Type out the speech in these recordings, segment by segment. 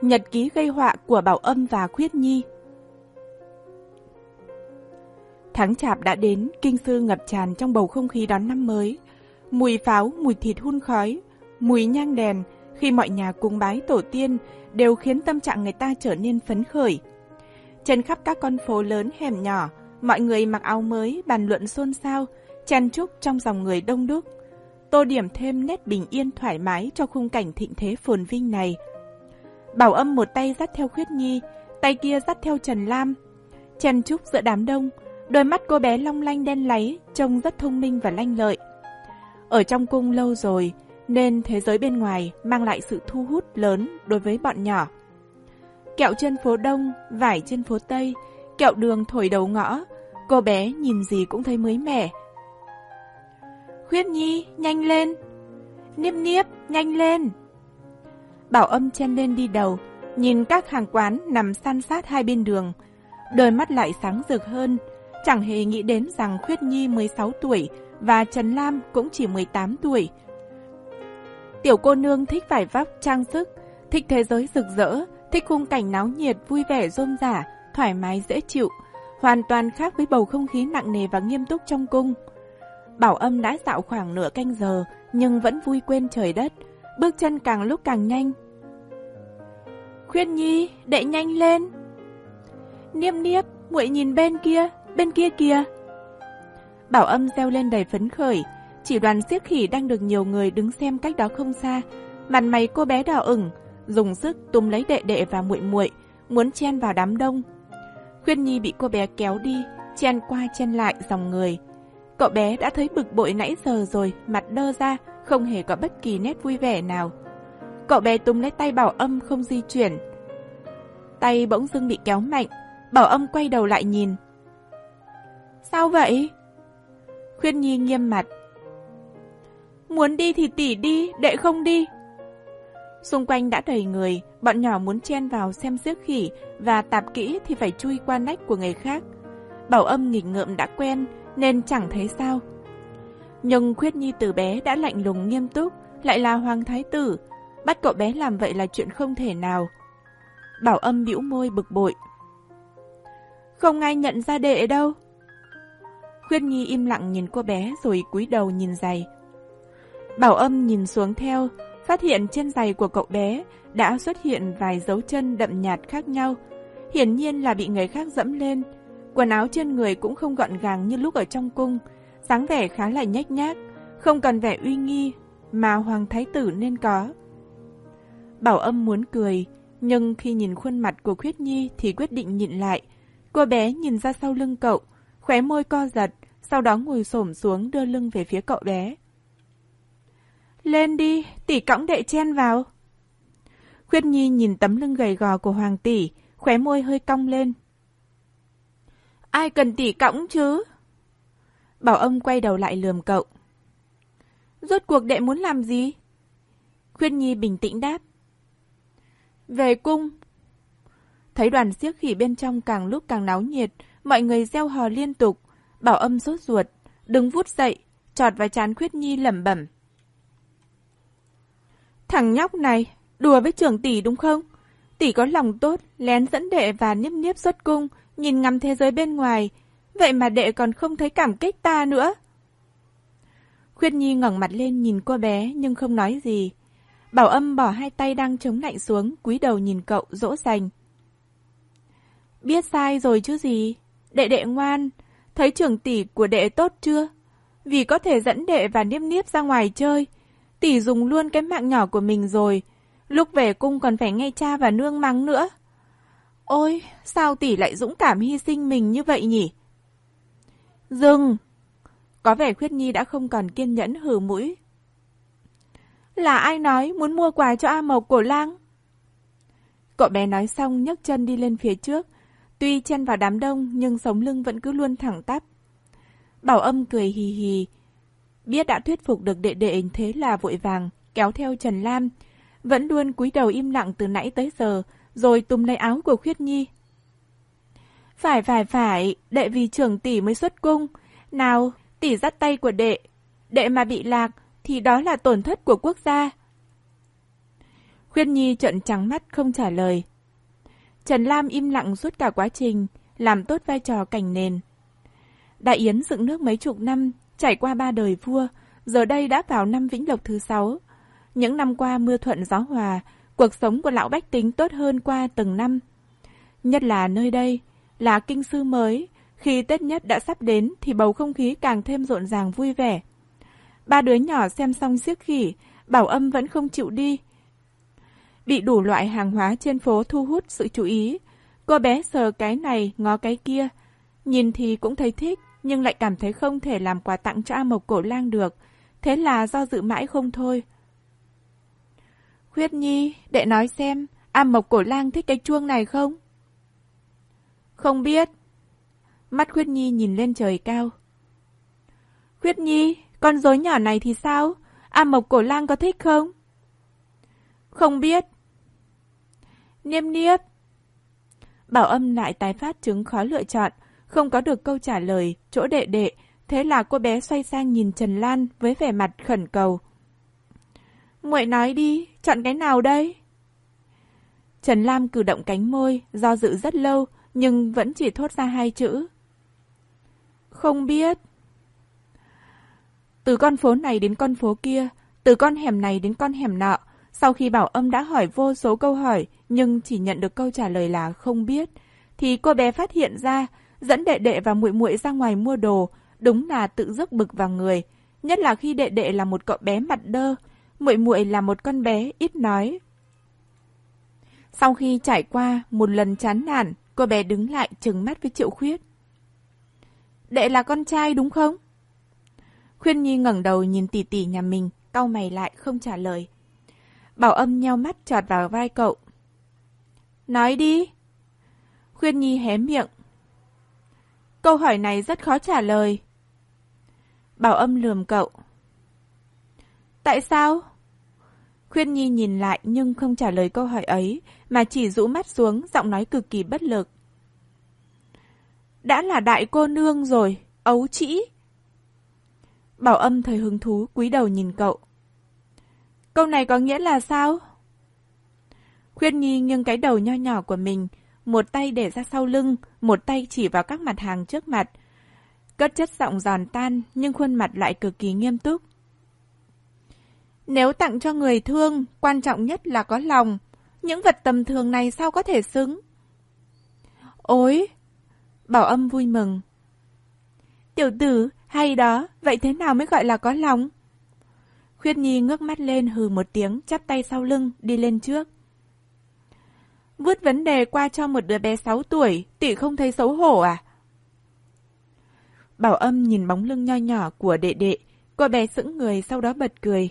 Nhật ký gây họa của Bảo Âm và Khuyết Nhi Tháng chạp đã đến, kinh sư ngập tràn trong bầu không khí đón năm mới. Mùi pháo, mùi thịt hun khói, mùi nhang đèn, khi mọi nhà cung bái tổ tiên đều khiến tâm trạng người ta trở nên phấn khởi. Trên khắp các con phố lớn hẻm nhỏ, mọi người mặc áo mới, bàn luận xôn xao, chen chúc trong dòng người đông đúc. Tô điểm thêm nét bình yên thoải mái cho khung cảnh thịnh thế phồn vinh này. Bảo âm một tay dắt theo Khuyết Nhi, tay kia dắt theo Trần Lam. Chen Trúc giữa đám đông, đôi mắt cô bé long lanh đen láy, trông rất thông minh và lanh lợi. Ở trong cung lâu rồi, nên thế giới bên ngoài mang lại sự thu hút lớn đối với bọn nhỏ. Kẹo trên phố Đông, vải trên phố Tây, kẹo đường thổi đầu ngõ, cô bé nhìn gì cũng thấy mới mẻ. Khuyết Nhi, nhanh lên! Niếp niếp, nhanh lên! Bảo âm chen lên đi đầu, nhìn các hàng quán nằm san sát hai bên đường. Đôi mắt lại sáng rực hơn, chẳng hề nghĩ đến rằng Khuyết Nhi 16 tuổi và Trần Lam cũng chỉ 18 tuổi. Tiểu cô nương thích vải vóc, trang sức, thích thế giới rực rỡ, thích khung cảnh náo nhiệt, vui vẻ, rôm rả, thoải mái, dễ chịu, hoàn toàn khác với bầu không khí nặng nề và nghiêm túc trong cung. Bảo âm đã dạo khoảng nửa canh giờ, nhưng vẫn vui quên trời đất, bước chân càng lúc càng nhanh. Khuyên nhi, đệ nhanh lên! Niêm niếp, muội nhìn bên kia, bên kia kìa! Bảo âm reo lên đầy phấn khởi, chỉ đoàn siếc khỉ đang được nhiều người đứng xem cách đó không xa. Mặt mày cô bé đỏ ửng, dùng sức túm lấy đệ đệ và muội muội, muốn chen vào đám đông. Khuyên Nhi bị cô bé kéo đi, chen qua chen lại dòng người. Cậu bé đã thấy bực bội nãy giờ rồi, mặt đơ ra, không hề có bất kỳ nét vui vẻ nào. Cậu bé túm lấy tay Bảo Âm không di chuyển. Tay bỗng dưng bị kéo mạnh, Bảo Âm quay đầu lại nhìn. Sao vậy? Khuyên Nhi nghiêm mặt. Muốn đi thì tỉ đi, đệ không đi. Xung quanh đã đầy người, bọn nhỏ muốn chen vào xem xiếc khỉ và tạp kỹ thì phải chui qua nách của người khác. Bảo âm nghịch ngợm đã quen nên chẳng thấy sao. Nhưng Khuyết Nhi từ bé đã lạnh lùng nghiêm túc, lại là hoàng thái tử. Bắt cậu bé làm vậy là chuyện không thể nào. Bảo âm bĩu môi bực bội. Không ai nhận ra đệ đâu. Khuyết Nhi im lặng nhìn cô bé rồi cúi đầu nhìn giày. Bảo âm nhìn xuống theo, phát hiện trên giày của cậu bé đã xuất hiện vài dấu chân đậm nhạt khác nhau. Hiển nhiên là bị người khác dẫm lên. Quần áo trên người cũng không gọn gàng như lúc ở trong cung, dáng vẻ khá là nhếch nhác, không cần vẻ uy nghi mà Hoàng Thái Tử nên có. Bảo âm muốn cười, nhưng khi nhìn khuôn mặt của Khuyết Nhi thì quyết định nhịn lại. Cô bé nhìn ra sau lưng cậu, khóe môi co giật, sau đó ngồi xổm xuống đưa lưng về phía cậu bé. Lên đi, tỷ cõng đệ chen vào. Khuyết Nhi nhìn tấm lưng gầy gò của Hoàng tỷ, khóe môi hơi cong lên. Ai cần tỷ cõng chứ? Bảo ông quay đầu lại lườm cậu. Rốt cuộc đệ muốn làm gì? khuyên Nhi bình tĩnh đáp. Về cung. Thấy đoàn siếc khỉ bên trong càng lúc càng náo nhiệt, mọi người gieo hò liên tục. Bảo âm sốt ruột, đứng vút dậy, trọt vào chán Khuyết Nhi lẩm bẩm. Thằng nhóc này, đùa với trưởng tỷ đúng không? Tỷ có lòng tốt, lén dẫn đệ và niếp niếp xuất cung, nhìn ngắm thế giới bên ngoài. Vậy mà đệ còn không thấy cảm kích ta nữa. Khuyết Nhi ngẩng mặt lên nhìn cô bé nhưng không nói gì. Bảo âm bỏ hai tay đang chống lạnh xuống, cúi đầu nhìn cậu, dỗ dành. Biết sai rồi chứ gì? Đệ đệ ngoan, thấy trưởng tỷ của đệ tốt chưa? Vì có thể dẫn đệ và niếp niếp ra ngoài chơi, tỷ dùng luôn cái mạng nhỏ của mình rồi. Lúc về cung còn phải nghe cha và nương mắng nữa. Ôi, sao tỷ lại dũng cảm hy sinh mình như vậy nhỉ? Dừng! Có vẻ Khuyết Nhi đã không còn kiên nhẫn hừ mũi. Là ai nói muốn mua quà cho A Mộc cổ lang? Cậu bé nói xong nhấc chân đi lên phía trước. Tuy chân vào đám đông nhưng sống lưng vẫn cứ luôn thẳng tắp. Bảo âm cười hì hì, Biết đã thuyết phục được đệ đệ thế là vội vàng, kéo theo Trần Lam. Vẫn luôn cúi đầu im lặng từ nãy tới giờ, rồi tùm lấy áo của Khuyết Nhi. Phải phải phải, đệ vì trưởng tỷ mới xuất cung. Nào, tỷ dắt tay của đệ. Đệ mà bị lạc, thì đó là tổn thất của quốc gia. khuyên Nhi trợn trắng mắt không trả lời. Trần Lam im lặng suốt cả quá trình, làm tốt vai trò cảnh nền. Đại Yến dựng nước mấy chục năm, trải qua ba đời vua, giờ đây đã vào năm Vĩnh Lộc thứ sáu. Những năm qua mưa thuận gió hòa, cuộc sống của lão bách tính tốt hơn qua từng năm. Nhất là nơi đây, là kinh sư mới, khi Tết nhất đã sắp đến thì bầu không khí càng thêm rộn ràng vui vẻ. Ba đứa nhỏ xem xong siếc khỉ, bảo âm vẫn không chịu đi. Bị đủ loại hàng hóa trên phố thu hút sự chú ý. Cô bé sờ cái này, ngó cái kia. Nhìn thì cũng thấy thích, nhưng lại cảm thấy không thể làm quà tặng cho A Mộc Cổ Lang được. Thế là do dự mãi không thôi. Khuyết Nhi, đệ nói xem, A Mộc Cổ Lang thích cái chuông này không? Không biết. Mắt Khuyết Nhi nhìn lên trời cao. Khuyết Nhi, con rối nhỏ này thì sao? A Mộc Cổ Lang có thích không? Không biết. Niêm niếp. Bảo âm lại tái phát chứng khó lựa chọn, không có được câu trả lời, chỗ đệ đệ, thế là cô bé xoay sang nhìn Trần Lan với vẻ mặt khẩn cầu. muội nói đi, chọn cái nào đây? Trần Lam cử động cánh môi, do dự rất lâu, nhưng vẫn chỉ thốt ra hai chữ. Không biết. Từ con phố này đến con phố kia, từ con hẻm này đến con hẻm nọ, sau khi bảo âm đã hỏi vô số câu hỏi, nhưng chỉ nhận được câu trả lời là không biết, thì cô bé phát hiện ra, dẫn đệ đệ và muội muội ra ngoài mua đồ, đúng là tự dứt bực vào người. Nhất là khi đệ đệ là một cậu bé mặt đơ, muội muội là một con bé ít nói. Sau khi trải qua một lần chán nản, cô bé đứng lại trừng mắt với Triệu Khuyết. Đệ là con trai đúng không? Khuyên Nhi ngẩng đầu nhìn tỷ tỷ nhà mình, cau mày lại không trả lời. Bảo âm nheo mắt trọt vào vai cậu. Nói đi. Khuyên Nhi hé miệng. Câu hỏi này rất khó trả lời. Bảo âm lườm cậu. Tại sao? Khuyên Nhi nhìn lại nhưng không trả lời câu hỏi ấy, mà chỉ rũ mắt xuống, giọng nói cực kỳ bất lực. Đã là đại cô nương rồi, ấu trĩ. Bảo âm thời hứng thú cúi đầu nhìn cậu. Câu này có nghĩa là sao? Khuyên Nhi nghiêng cái đầu nho nhỏ của mình, một tay để ra sau lưng, một tay chỉ vào các mặt hàng trước mặt. Cất chất giọng giòn tan nhưng khuôn mặt lại cực kỳ nghiêm túc. Nếu tặng cho người thương, quan trọng nhất là có lòng. Những vật tầm thường này sao có thể xứng? Ôi! Bảo âm vui mừng. Tiểu tử, hay đó, vậy thế nào mới gọi là có lòng? Khuyết Nhi ngước mắt lên hừ một tiếng, chắp tay sau lưng, đi lên trước. Vứt vấn đề qua cho một đứa bé 6 tuổi, tỷ không thấy xấu hổ à? Bảo âm nhìn bóng lưng nho nhỏ của đệ đệ, cô bé sững người sau đó bật cười.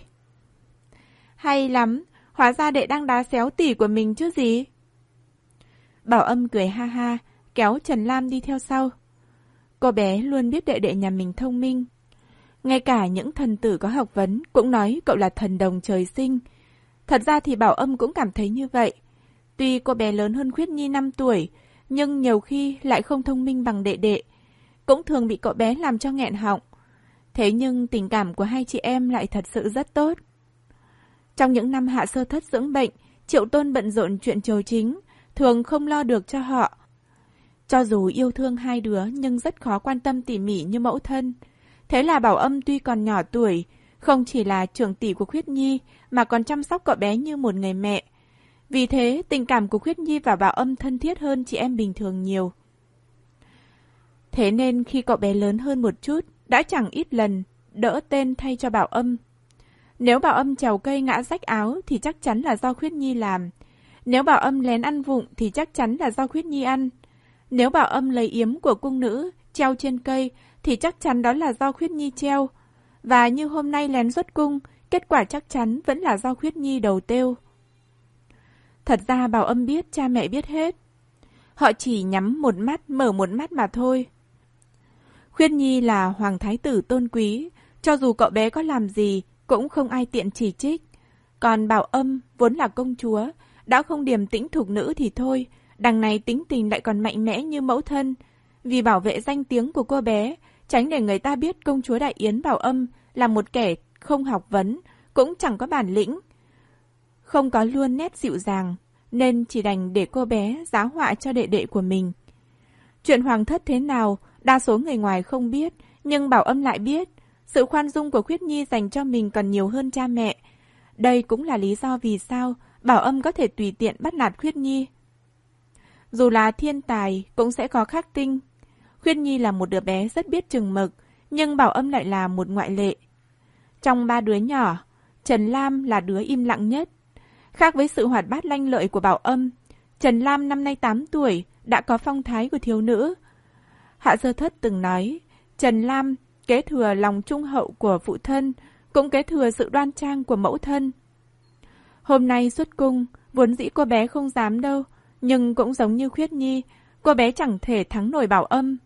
Hay lắm, hóa ra đệ đang đá xéo tỷ của mình chứ gì? Bảo âm cười ha ha, kéo Trần Lam đi theo sau. Cô bé luôn biết đệ đệ nhà mình thông minh, ngay cả những thần tử có học vấn cũng nói cậu là thần đồng trời sinh. Thật ra thì Bảo Âm cũng cảm thấy như vậy. Tuy cô bé lớn hơn Khuyết Nhi 5 tuổi, nhưng nhiều khi lại không thông minh bằng đệ đệ. Cũng thường bị cậu bé làm cho nghẹn họng. Thế nhưng tình cảm của hai chị em lại thật sự rất tốt. Trong những năm hạ sơ thất dưỡng bệnh, Triệu Tôn bận rộn chuyện triều chính, thường không lo được cho họ. Cho dù yêu thương hai đứa nhưng rất khó quan tâm tỉ mỉ như mẫu thân. Thế là Bảo Âm tuy còn nhỏ tuổi, không chỉ là trưởng tỷ của Khuyết Nhi mà còn chăm sóc cậu bé như một người mẹ. Vì thế, tình cảm của Khuyết Nhi và Bảo Âm thân thiết hơn chị em bình thường nhiều. Thế nên khi cậu bé lớn hơn một chút, đã chẳng ít lần đỡ tên thay cho Bảo Âm. Nếu Bảo Âm trèo cây ngã rách áo thì chắc chắn là do Khuyết Nhi làm. Nếu Bảo Âm lén ăn vụng thì chắc chắn là do Khuyết Nhi ăn. Nếu Bảo Âm lấy yếm của cung nữ treo trên cây thì chắc chắn đó là do Khuyết Nhi treo. Và như hôm nay lén xuất cung, kết quả chắc chắn vẫn là do Khuyết Nhi đầu tiêu. Thật ra Bảo Âm biết cha mẹ biết hết. Họ chỉ nhắm một mắt, mở một mắt mà thôi. Khuyết Nhi là hoàng thái tử tôn quý, cho dù cậu bé có làm gì, cũng không ai tiện chỉ trích. Còn Bảo Âm, vốn là công chúa, đã không điềm tĩnh thuộc nữ thì thôi, đằng này tính tình lại còn mạnh mẽ như mẫu thân. Vì bảo vệ danh tiếng của cô bé, tránh để người ta biết công chúa Đại Yến Bảo Âm là một kẻ không học vấn, cũng chẳng có bản lĩnh. không có luôn nét dịu dàng, nên chỉ đành để cô bé giáo họa cho đệ đệ của mình. Chuyện hoàng thất thế nào, đa số người ngoài không biết, nhưng Bảo Âm lại biết. Sự khoan dung của Khuyết Nhi dành cho mình còn nhiều hơn cha mẹ. Đây cũng là lý do vì sao Bảo Âm có thể tùy tiện bắt nạt Khuyết Nhi. Dù là thiên tài, cũng sẽ có khắc tinh. Khuyết Nhi là một đứa bé rất biết chừng mực, nhưng Bảo Âm lại là một ngoại lệ. Trong ba đứa nhỏ, Trần Lam là đứa im lặng nhất. Khác với sự hoạt bát lanh lợi của Bảo Âm, Trần Lam năm nay 8 tuổi, đã có phong thái của thiếu nữ. Hạ Sơ Thất từng nói, Trần Lam kế thừa lòng trung hậu của phụ thân, cũng kế thừa sự đoan trang của mẫu thân. Hôm nay xuất cung, vốn dĩ cô bé không dám đâu, nhưng cũng giống như Khuyết Nhi, cô bé chẳng thể thắng nổi bảo âm.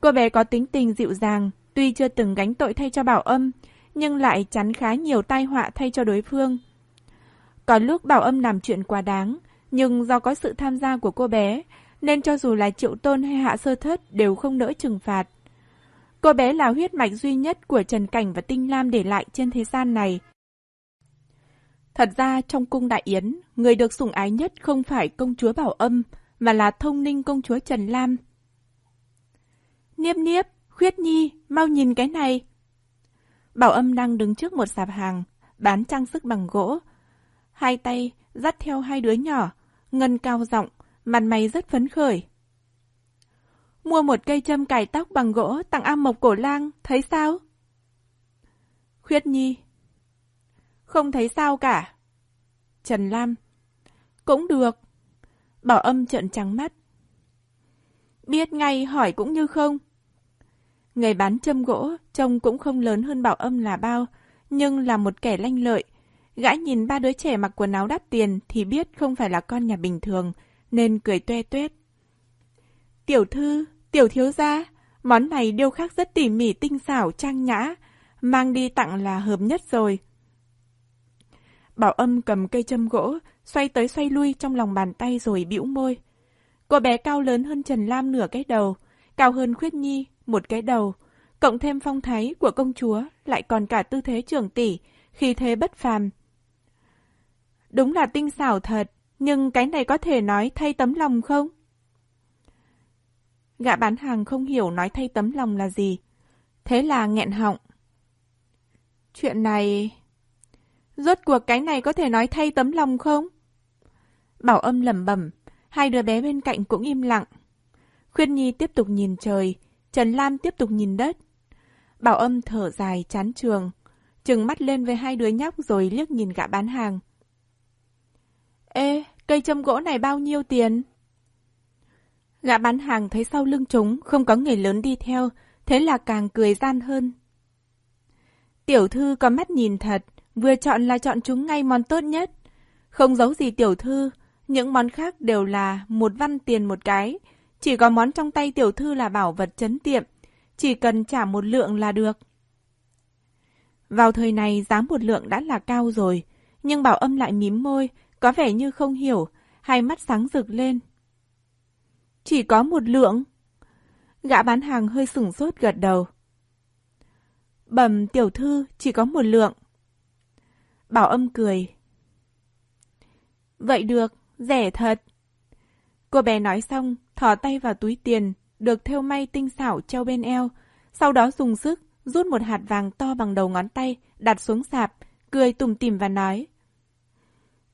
Cô bé có tính tình dịu dàng, tuy chưa từng gánh tội thay cho bảo âm, nhưng lại chắn khá nhiều tai họa thay cho đối phương. Có lúc bảo âm làm chuyện quá đáng, nhưng do có sự tham gia của cô bé, nên cho dù là triệu tôn hay hạ sơ thất đều không nỡ trừng phạt. Cô bé là huyết mạch duy nhất của Trần Cảnh và Tinh Lam để lại trên thế gian này. Thật ra trong cung đại yến, người được sủng ái nhất không phải công chúa Bảo Âm, mà là thông ninh công chúa Trần Lam. Niếp niếp, khuyết nhi, mau nhìn cái này. Bảo Âm đang đứng trước một sạp hàng, bán trang sức bằng gỗ. Hai tay dắt theo hai đứa nhỏ, ngân cao giọng, mặt mày rất phấn khởi. Mua một cây châm cài tóc bằng gỗ tặng am mộc cổ lang, thấy sao? Khuyết Nhi Không thấy sao cả. Trần Lam Cũng được. Bảo âm trợn trắng mắt. Biết ngay hỏi cũng như không. Người bán châm gỗ trông cũng không lớn hơn bảo âm là bao, nhưng là một kẻ lanh lợi. Gã nhìn ba đứa trẻ mặc quần áo đắt tiền thì biết không phải là con nhà bình thường, nên cười tuê tuét. Tiểu thư, tiểu thiếu gia, món này điêu khắc rất tỉ mỉ tinh xảo trang nhã, mang đi tặng là hợp nhất rồi. Bảo âm cầm cây châm gỗ, xoay tới xoay lui trong lòng bàn tay rồi bĩu môi. Cô bé cao lớn hơn Trần Lam nửa cái đầu, cao hơn Khuyết Nhi một cái đầu, cộng thêm phong thái của công chúa, lại còn cả tư thế trưởng tỷ, khi thế bất phàm. Đúng là tinh xảo thật, nhưng cái này có thể nói thay tấm lòng không? Gã bán hàng không hiểu nói thay tấm lòng là gì. Thế là nghẹn họng. Chuyện này... Rốt cuộc cái này có thể nói thay tấm lòng không? Bảo âm lẩm bẩm, hai đứa bé bên cạnh cũng im lặng. Khuyên Nhi tiếp tục nhìn trời, Trần Lam tiếp tục nhìn đất. Bảo âm thở dài chán trường, trừng mắt lên với hai đứa nhóc rồi liếc nhìn gã bán hàng. Ê, cây châm gỗ này bao nhiêu tiền? Gã bán hàng thấy sau lưng chúng không có người lớn đi theo, thế là càng cười gian hơn. Tiểu thư có mắt nhìn thật, vừa chọn là chọn chúng ngay món tốt nhất. Không giấu gì tiểu thư, những món khác đều là một văn tiền một cái. Chỉ có món trong tay tiểu thư là bảo vật chấn tiệm, chỉ cần trả một lượng là được. Vào thời này giá một lượng đã là cao rồi, nhưng bảo âm lại mím môi, có vẻ như không hiểu, hai mắt sáng rực lên. Chỉ có một lượng. Gã bán hàng hơi sửng sốt gật đầu. Bẩm tiểu thư chỉ có một lượng. Bảo âm cười. Vậy được, rẻ thật. Cô bé nói xong, thò tay vào túi tiền, được thêu may tinh xảo treo bên eo, sau đó dùng sức rút một hạt vàng to bằng đầu ngón tay, đặt xuống sạp, cười tủm tỉm và nói.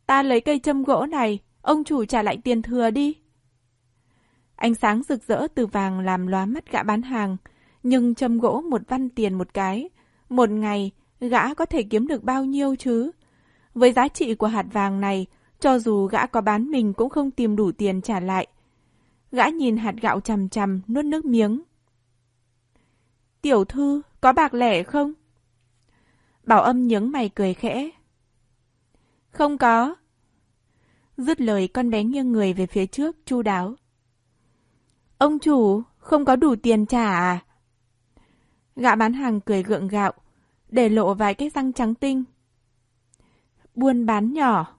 Ta lấy cây châm gỗ này, ông chủ trả lại tiền thừa đi. Ánh sáng rực rỡ từ vàng làm lóa mắt gã bán hàng, nhưng châm gỗ một văn tiền một cái. Một ngày, gã có thể kiếm được bao nhiêu chứ? Với giá trị của hạt vàng này, cho dù gã có bán mình cũng không tìm đủ tiền trả lại. Gã nhìn hạt gạo chằm chằm, nuốt nước miếng. Tiểu thư, có bạc lẻ không? Bảo âm nhướng mày cười khẽ. Không có. Dứt lời con bé nghiêng người về phía trước, chu đáo. Ông chủ, không có đủ tiền trả à? Gã bán hàng cười gượng gạo, để lộ vài cái răng trắng tinh. Buôn bán nhỏ.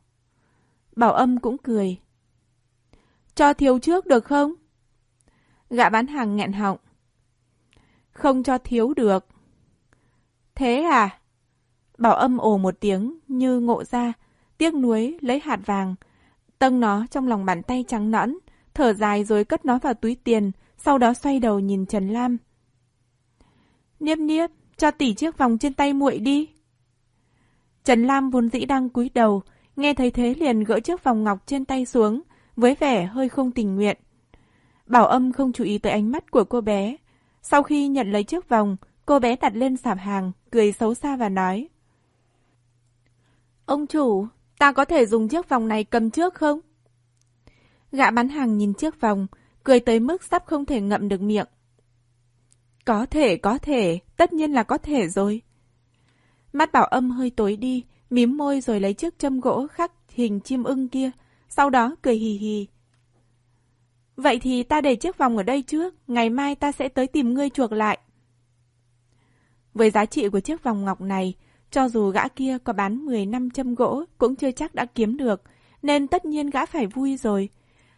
Bảo âm cũng cười. Cho thiếu trước được không? Gã bán hàng nghẹn họng. Không cho thiếu được. Thế à? Bảo âm ồ một tiếng như ngộ ra, tiếc nuối lấy hạt vàng, tâng nó trong lòng bàn tay trắng nõn, thở dài rồi cất nó vào túi tiền, sau đó xoay đầu nhìn Trần Lam. Niếp niếp, cho tỷ chiếc vòng trên tay muội đi. Trần Lam vốn dĩ đang cúi đầu, nghe thấy thế liền gỡ chiếc vòng ngọc trên tay xuống, với vẻ hơi không tình nguyện. Bảo âm không chú ý tới ánh mắt của cô bé. Sau khi nhận lấy chiếc vòng, cô bé đặt lên sạp hàng, cười xấu xa và nói. Ông chủ, ta có thể dùng chiếc vòng này cầm trước không? Gã bán hàng nhìn chiếc vòng, cười tới mức sắp không thể ngậm được miệng. Có thể, có thể, tất nhiên là có thể rồi. Mắt bảo âm hơi tối đi, mím môi rồi lấy chiếc châm gỗ khắc hình chim ưng kia, sau đó cười hì hì. Vậy thì ta để chiếc vòng ở đây trước, ngày mai ta sẽ tới tìm ngươi chuộc lại. Với giá trị của chiếc vòng ngọc này, cho dù gã kia có bán 10 năm châm gỗ cũng chưa chắc đã kiếm được, nên tất nhiên gã phải vui rồi.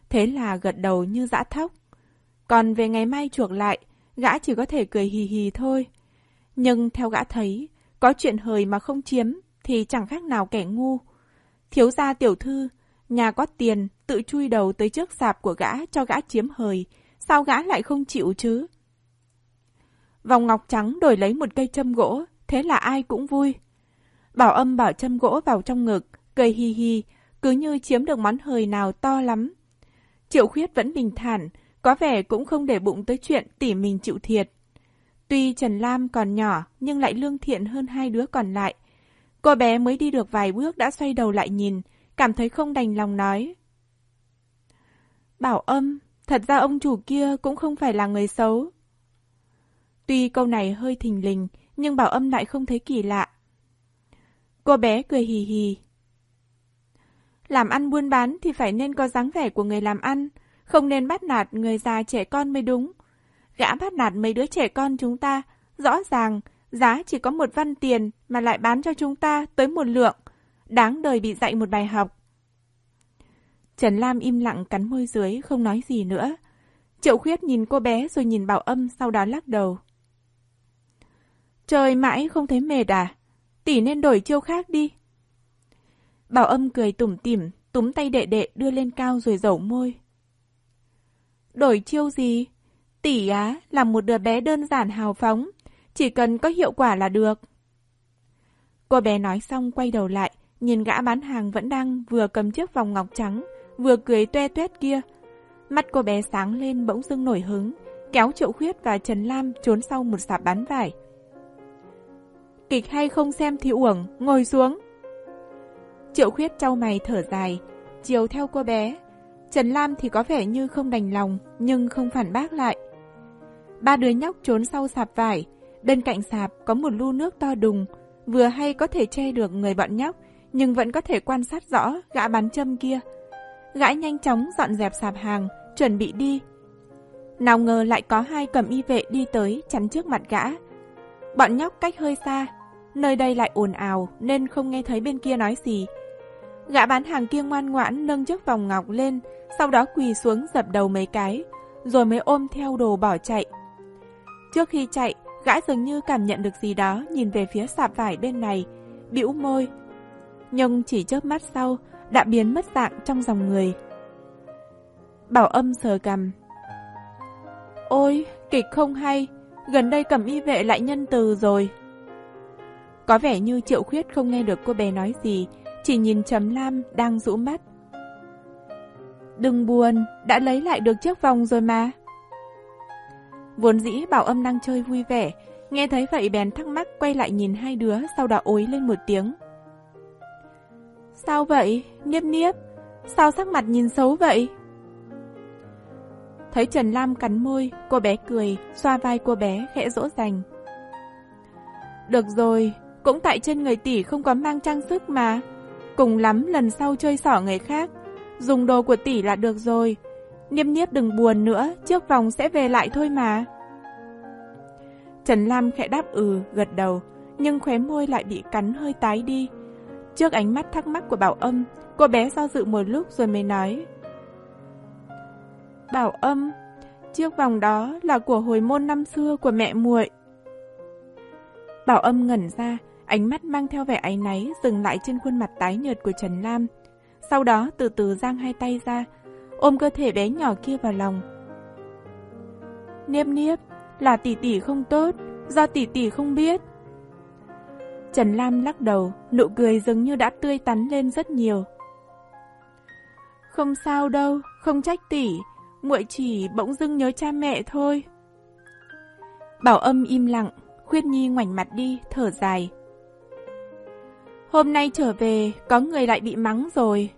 Thế là gật đầu như dã thóc. Còn về ngày mai chuộc lại, gã chỉ có thể cười hì hì thôi. Nhưng theo gã thấy, có chuyện hời mà không chiếm thì chẳng khác nào kẻ ngu. Thiếu gia tiểu thư, nhà có tiền, tự chui đầu tới trước sạp của gã cho gã chiếm hời, sao gã lại không chịu chứ? Vòng ngọc trắng đổi lấy một cây châm gỗ, thế là ai cũng vui. Bảo âm bảo châm gỗ vào trong ngực, cười hì hì, cứ như chiếm được món hời nào to lắm. Triệu khuyết vẫn bình thản, có vẻ cũng không để bụng tới chuyện tỉ mình chịu thiệt. Tuy Trần Lam còn nhỏ, nhưng lại lương thiện hơn hai đứa còn lại. Cô bé mới đi được vài bước đã xoay đầu lại nhìn, cảm thấy không đành lòng nói. Bảo âm, thật ra ông chủ kia cũng không phải là người xấu. Tuy câu này hơi thình lình, nhưng bảo âm lại không thấy kỳ lạ. Cô bé cười hì hì. Làm ăn buôn bán thì phải nên có dáng vẻ của người làm ăn, không nên bắt nạt người già trẻ con mới đúng. Gã bắt nạt mấy đứa trẻ con chúng ta, rõ ràng, giá chỉ có một văn tiền mà lại bán cho chúng ta tới một lượng. Đáng đời bị dạy một bài học. Trần Lam im lặng cắn môi dưới, không nói gì nữa. Triệu khuyết nhìn cô bé rồi nhìn bảo âm sau đó lắc đầu. Trời mãi không thấy mệt à? Tỷ nên đổi chiêu khác đi. Bảo âm cười tủm tỉm, túm tay đệ đệ đưa lên cao rồi dẩu môi. Đổi chiêu gì? Tỷ á là một đứa bé đơn giản hào phóng, chỉ cần có hiệu quả là được. Cô bé nói xong quay đầu lại, nhìn gã bán hàng vẫn đang vừa cầm chiếc vòng ngọc trắng, vừa cười toe toét kia. Mắt cô bé sáng lên bỗng dưng nổi hứng, kéo Triệu Khuyết và Trần Lam trốn sau một sạp bán vải. Kịch hay không xem thì uổng, ngồi xuống. Triệu Khuyết trao mày thở dài, chiều theo cô bé. Trần Lam thì có vẻ như không đành lòng, nhưng không phản bác lại. Ba đứa nhóc trốn sau sạp vải, bên cạnh sạp có một lu nước to đùng, vừa hay có thể che được người bọn nhóc, nhưng vẫn có thể quan sát rõ gã bán châm kia. Gã nhanh chóng dọn dẹp sạp hàng, chuẩn bị đi. Nào ngờ lại có hai cầm y vệ đi tới chắn trước mặt gã. Bọn nhóc cách hơi xa, nơi đây lại ồn ào nên không nghe thấy bên kia nói gì. Gã bán hàng kia ngoan ngoãn nâng chiếc vòng ngọc lên, sau đó quỳ xuống dập đầu mấy cái, rồi mới ôm theo đồ bỏ chạy. Trước khi chạy, gã dường như cảm nhận được gì đó nhìn về phía sạp vải bên này, bĩu môi. Nhưng chỉ chớp mắt sau, đã biến mất dạng trong dòng người. Bảo âm sờ cầm. Ôi, kịch không hay, gần đây cầm y vệ lại nhân từ rồi. Có vẻ như triệu khuyết không nghe được cô bé nói gì, chỉ nhìn Trầm Lam đang rũ mắt. Đừng buồn, đã lấy lại được chiếc vòng rồi mà. Vốn dĩ bảo âm đang chơi vui vẻ, nghe thấy vậy bèn thắc mắc quay lại nhìn hai đứa sau đó ối lên một tiếng. Sao vậy, Niếp Niếp? Sao sắc mặt nhìn xấu vậy? Thấy Trần Lam cắn môi, cô bé cười, xoa vai cô bé khẽ dỗ dành. Được rồi, cũng tại trên người tỷ không có mang trang sức mà. Cùng lắm lần sau chơi xỏ người khác, dùng đồ của tỷ là được rồi. Niếp niếp đừng buồn nữa, chiếc vòng sẽ về lại thôi mà. Trần Lam khẽ đáp ừ, gật đầu, nhưng khóe môi lại bị cắn hơi tái đi. Trước ánh mắt thắc mắc của Bảo Âm, cô bé do dự một lúc rồi mới nói. Bảo Âm, chiếc vòng đó là của hồi môn năm xưa của mẹ muội. Bảo Âm ngẩn ra, Ánh mắt mang theo vẻ áy náy dừng lại trên khuôn mặt tái nhợt của Trần Lam. Sau đó từ từ giang hai tay ra, ôm cơ thể bé nhỏ kia vào lòng. Niếp niếp, là tỷ tỷ không tốt, do tỷ tỷ không biết. Trần Lam lắc đầu, nụ cười dường như đã tươi tắn lên rất nhiều. Không sao đâu, không trách tỷ, muội chỉ bỗng dưng nhớ cha mẹ thôi. Bảo âm im lặng, Khuyết Nhi ngoảnh mặt đi, thở dài. Hôm nay trở về, có người lại bị mắng rồi.